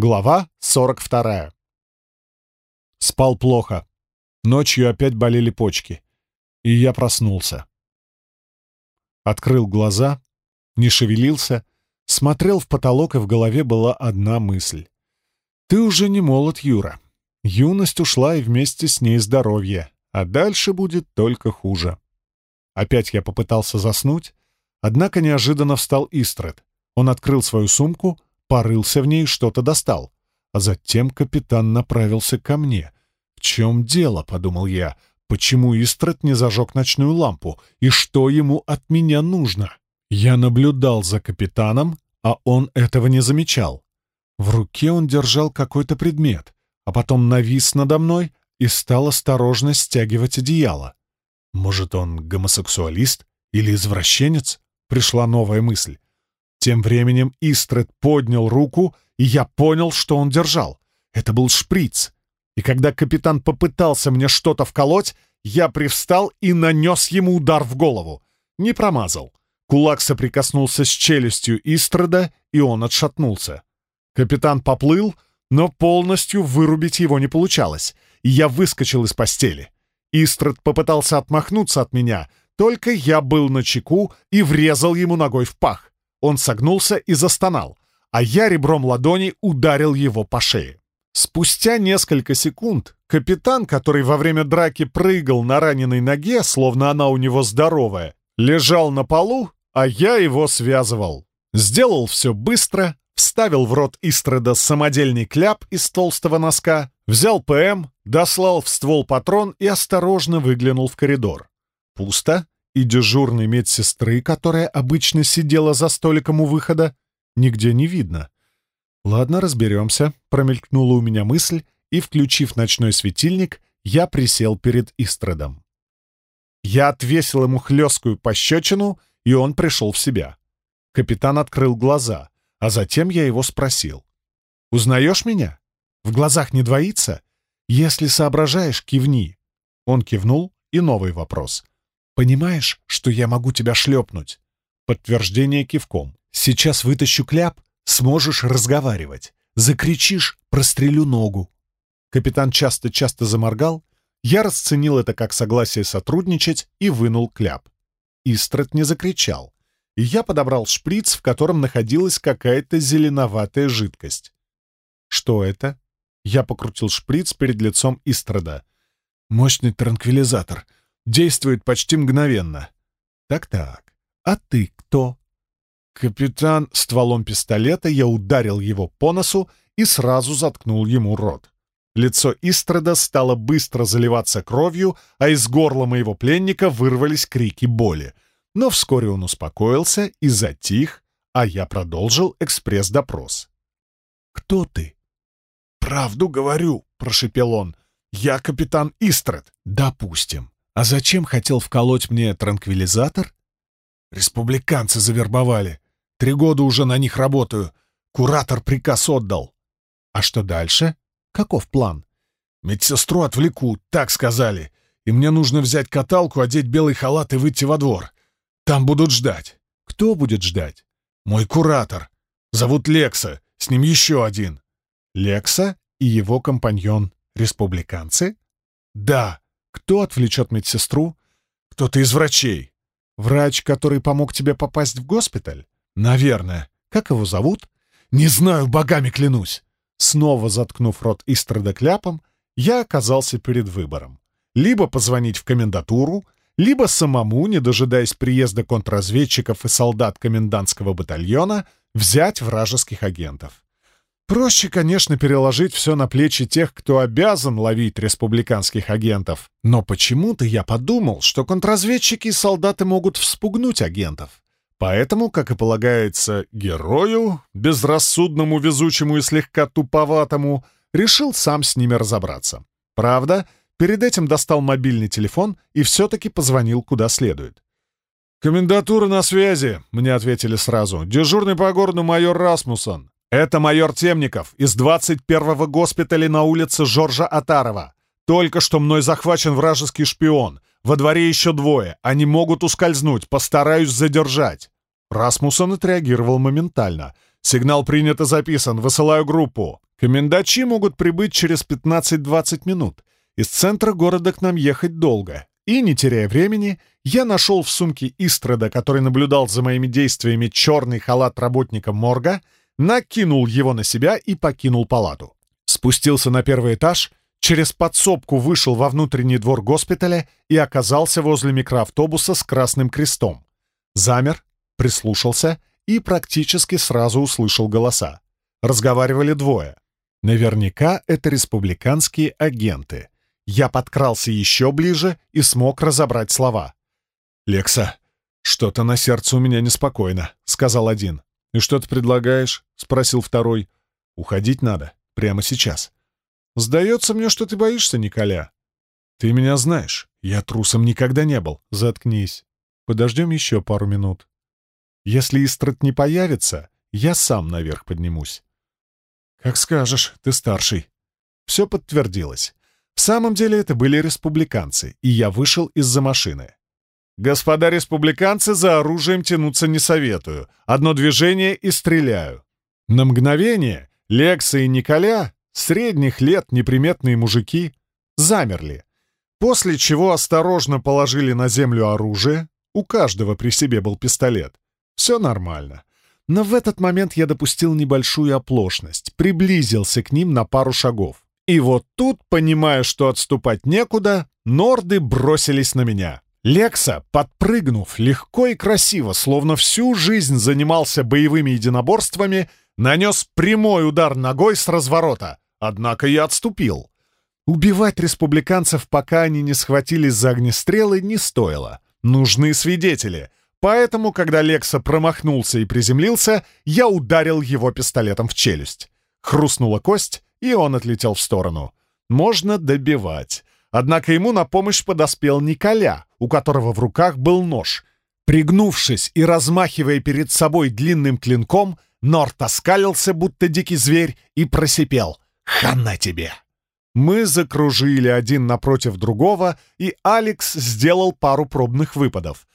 Глава 42. Спал плохо. Ночью опять болели почки. И я проснулся. Открыл глаза, не шевелился, смотрел в потолок, и в голове была одна мысль. «Ты уже не молод, Юра. Юность ушла, и вместе с ней здоровье, а дальше будет только хуже». Опять я попытался заснуть, однако неожиданно встал Истред. Он открыл свою сумку — порылся в ней и что-то достал. А затем капитан направился ко мне. «В чем дело?» — подумал я. «Почему Истрат не зажег ночную лампу? И что ему от меня нужно?» Я наблюдал за капитаном, а он этого не замечал. В руке он держал какой-то предмет, а потом навис надо мной и стал осторожно стягивать одеяло. Может, он гомосексуалист или извращенец? Пришла новая мысль. Тем временем Истред поднял руку, и я понял, что он держал. Это был шприц. И когда капитан попытался мне что-то вколоть, я привстал и нанес ему удар в голову. Не промазал. Кулак соприкоснулся с челюстью Истреда, и он отшатнулся. Капитан поплыл, но полностью вырубить его не получалось, и я выскочил из постели. Истред попытался отмахнуться от меня, только я был на чеку и врезал ему ногой в пах. Он согнулся и застонал, а я ребром ладони ударил его по шее. Спустя несколько секунд капитан, который во время драки прыгал на раненой ноге, словно она у него здоровая, лежал на полу, а я его связывал. Сделал все быстро, вставил в рот Истреда самодельный кляп из толстого носка, взял ПМ, дослал в ствол патрон и осторожно выглянул в коридор. Пусто, и дежурной медсестры, которая обычно сидела за столиком у выхода, нигде не видно. «Ладно, разберемся», — промелькнула у меня мысль, и, включив ночной светильник, я присел перед Истрадом. Я отвесил ему хлесткую пощечину, и он пришел в себя. Капитан открыл глаза, а затем я его спросил. «Узнаешь меня? В глазах не двоится? Если соображаешь, кивни». Он кивнул, и новый вопрос. Понимаешь, что я могу тебя шлепнуть?» Подтверждение кивком. «Сейчас вытащу кляп, сможешь разговаривать. Закричишь, прострелю ногу». Капитан часто-часто заморгал. Я расценил это как согласие сотрудничать и вынул кляп. Истрат не закричал. Я подобрал шприц, в котором находилась какая-то зеленоватая жидкость. «Что это?» Я покрутил шприц перед лицом Истрада. «Мощный транквилизатор. Действует почти мгновенно. Так-так, а ты кто? Капитан стволом пистолета я ударил его по носу и сразу заткнул ему рот. Лицо Истрада стало быстро заливаться кровью, а из горла моего пленника вырвались крики боли. Но вскоре он успокоился и затих, а я продолжил экспресс-допрос. «Кто ты?» «Правду говорю», — прошепел он. «Я капитан Истрад». «Допустим. А зачем хотел вколоть мне транквилизатор? Республиканцы завербовали. Три года уже на них работаю. Куратор приказ отдал. А что дальше? Каков план? Медсестру отвлеку, так сказали. И мне нужно взять каталку, одеть белый халат и выйти во двор. Там будут ждать. Кто будет ждать? Мой куратор. Зовут Лекса, с ним еще один. Лекса и его компаньон республиканцы? Да, кто отвлечет медсестру? Кто-то из врачей. Врач, который помог тебе попасть в госпиталь? Наверное. Как его зовут? Не знаю, богами клянусь. Снова заткнув рот Истрада кляпом, я оказался перед выбором. Либо позвонить в комендатуру, либо самому, не дожидаясь приезда контрразведчиков и солдат комендантского батальона, взять вражеских агентов. Проще, конечно, переложить все на плечи тех, кто обязан ловить республиканских агентов. Но почему-то я подумал, что контрразведчики и солдаты могут вспугнуть агентов. Поэтому, как и полагается герою, безрассудному, везучему и слегка туповатому, решил сам с ними разобраться. Правда, перед этим достал мобильный телефон и все-таки позвонил куда следует. «Комендатура на связи», — мне ответили сразу. «Дежурный по городу майор Расмусон. «Это майор Темников из 21-го госпиталя на улице Жоржа Атарова. Только что мной захвачен вражеский шпион. Во дворе еще двое. Они могут ускользнуть. Постараюсь задержать». Расмусон отреагировал моментально. «Сигнал принят и записан. Высылаю группу». Комендачи могут прибыть через 15-20 минут. Из центра города к нам ехать долго. И, не теряя времени, я нашел в сумке Истрада, который наблюдал за моими действиями черный халат работника морга, накинул его на себя и покинул палату. Спустился на первый этаж, через подсобку вышел во внутренний двор госпиталя и оказался возле микроавтобуса с красным крестом. Замер, прислушался и практически сразу услышал голоса. Разговаривали двое. Наверняка это республиканские агенты. Я подкрался еще ближе и смог разобрать слова. «Лекса, что-то на сердце у меня неспокойно», — сказал один. «И что ты предлагаешь?» — спросил второй. «Уходить надо. Прямо сейчас». «Сдается мне, что ты боишься, Николя». «Ты меня знаешь. Я трусом никогда не был. Заткнись. Подождем еще пару минут. Если Истрат не появится, я сам наверх поднимусь». «Как скажешь, ты старший». Все подтвердилось. В самом деле это были республиканцы, и я вышел из-за машины. «Господа республиканцы, за оружием тянуться не советую. Одно движение и стреляю». На мгновение Лекса и Николя, средних лет неприметные мужики, замерли, после чего осторожно положили на землю оружие, у каждого при себе был пистолет. Все нормально. Но в этот момент я допустил небольшую оплошность, приблизился к ним на пару шагов. И вот тут, понимая, что отступать некуда, норды бросились на меня. Лекса, подпрыгнув легко и красиво, словно всю жизнь занимался боевыми единоборствами, нанес прямой удар ногой с разворота. Однако я отступил. Убивать республиканцев, пока они не схватились за огнестрелы, не стоило. Нужны свидетели. Поэтому, когда Лекса промахнулся и приземлился, я ударил его пистолетом в челюсть. Хрустнула кость, и он отлетел в сторону. Можно добивать. Однако ему на помощь подоспел Николя, у которого в руках был нож. Пригнувшись и размахивая перед собой длинным клинком, Норт оскалился, будто дикий зверь, и просипел «Хана тебе!». Мы закружили один напротив другого, и Алекс сделал пару пробных выпадов.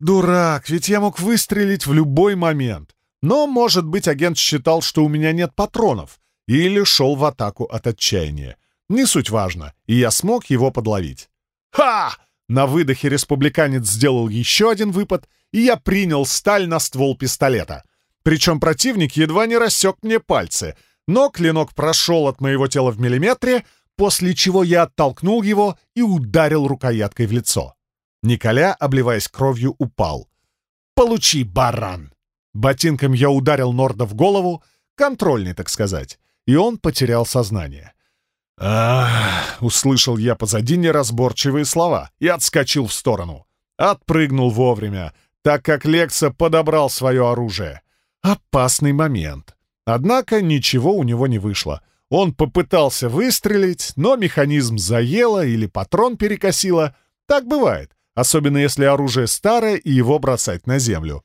Дурак, ведь я мог выстрелить в любой момент. Но, может быть, агент считал, что у меня нет патронов, или шел в атаку от отчаяния. Не суть важно, и я смог его подловить. «Ха!» На выдохе республиканец сделал еще один выпад, и я принял сталь на ствол пистолета. Причем противник едва не рассек мне пальцы, но клинок прошел от моего тела в миллиметре, после чего я оттолкнул его и ударил рукояткой в лицо. Николя, обливаясь кровью, упал. «Получи, баран!» Ботинком я ударил Норда в голову, контрольный, так сказать и он потерял сознание. «Ах!» — услышал я позади неразборчивые слова и отскочил в сторону. Отпрыгнул вовремя, так как Лекса подобрал свое оружие. Опасный момент. Однако ничего у него не вышло. Он попытался выстрелить, но механизм заело или патрон перекосило. Так бывает, особенно если оружие старое и его бросать на землю.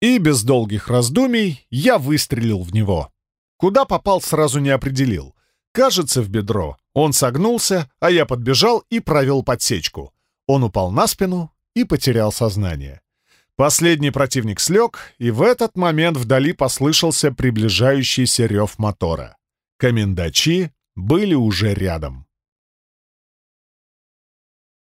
И без долгих раздумий я выстрелил в него. Куда попал, сразу не определил. Кажется, в бедро. Он согнулся, а я подбежал и провел подсечку. Он упал на спину и потерял сознание. Последний противник слег, и в этот момент вдали послышался приближающийся рев мотора. Комендачи были уже рядом.